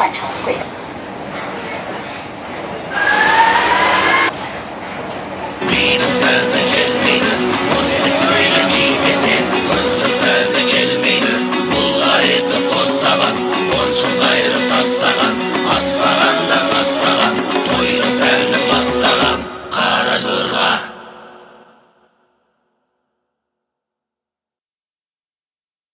换乘会。